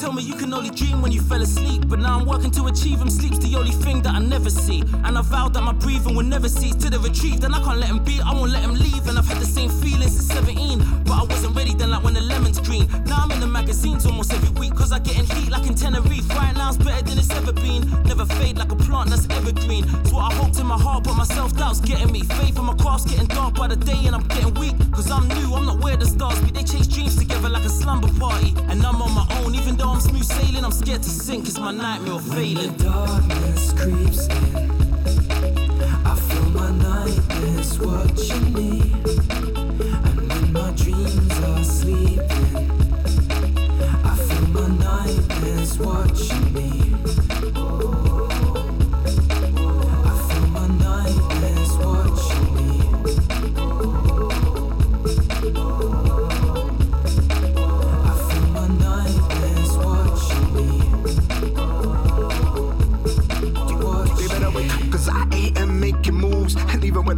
tell me you can only dream when you fell asleep. But now I'm working to achieve them. Sleep's the only thing that I never see. And I vowed that my breathing will never cease to the retrieve. Then I can't let him be, I won't let him leave. And I've had the same feelings since 17. But I wasn't ready then, like when the lemon's green. Now I'm in the magazines almost every week. Cause I get in heat like in Tenerife. Right now it's better than it's ever been. Never fade like a plant that's evergreen. So what I hoped in my heart, but my self doubt's getting me. Faith in my craft's getting dark by the day, and I'm getting weak. Cause I'm new, I'm not where the stars be. They chase dreams a slumber party. And I'm on my own, even though I'm smooth sailing, I'm scared to sink. It's my nightmare of failing. The darkness creeps in. I feel my nightmares watching me. And when my dreams are sleeping, I feel my nightmares watching me. I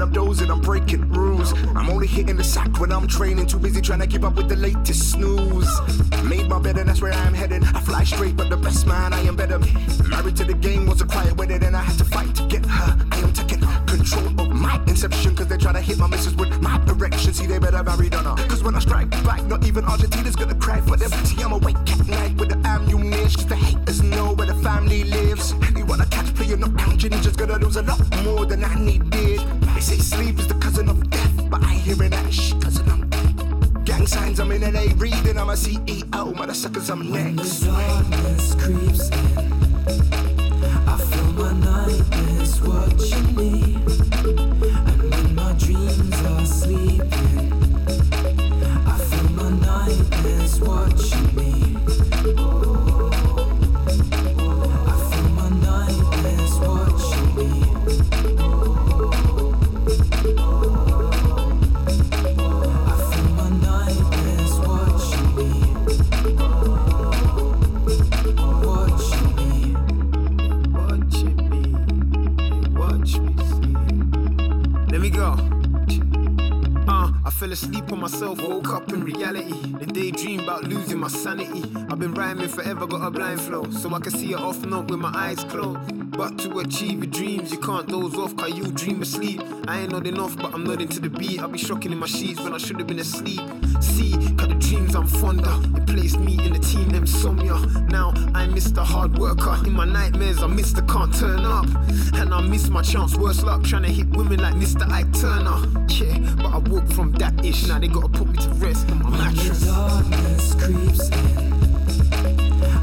I'm dozing, I'm breaking rules. I'm only hitting the sack when I'm training. Too busy trying to keep up with the latest snooze. Made my bed and that's where I'm heading. I fly straight, but the best man, I am better. Married to the game was a quiet wedding, and I had to fight to get her. I am taking control of my inception, cause they try to hit my missus with my erection. See, they better marry on her. Cause when I strike back, not even Argentina's gonna cry for them. See, I'm awake at night with the ammunition, I'm in LA reading, I'm a CEO, mother suckers, I'm next. Fell asleep on myself, woke up in reality. The daydream about losing my sanity. I've been rhyming forever, got a blind flow. So I can see it off note with my eyes closed. But to achieve your dreams, you can't doze off, cause you dream asleep. I ain't nodding off, but I'm nodding to the beat. I'll be shocking in my sheets when I should have been asleep. See, cause the dreams I'm fond of. It placed me in the team them insomnia. Now I miss the hard worker. In my nightmares, I miss the can't turn up. And I miss my chance, worse luck, trying to hit women like Mr. Ike Turner. Yeah, bitch. Now they gotta put me to rest on my mattress. When darkness creeps in.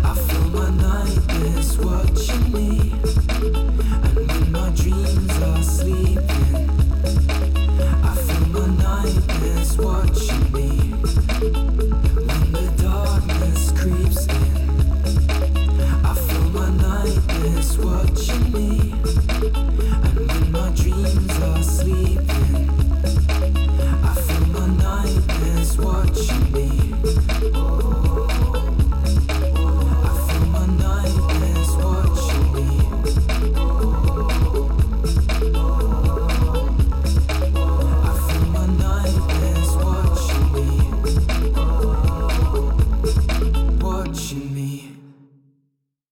I feel my nightmares watching me. And when my dreams are sleeping, I feel my nightmares watching me. When the darkness creeps in, I feel my nightmares watching me. And when my dreams are sleeping,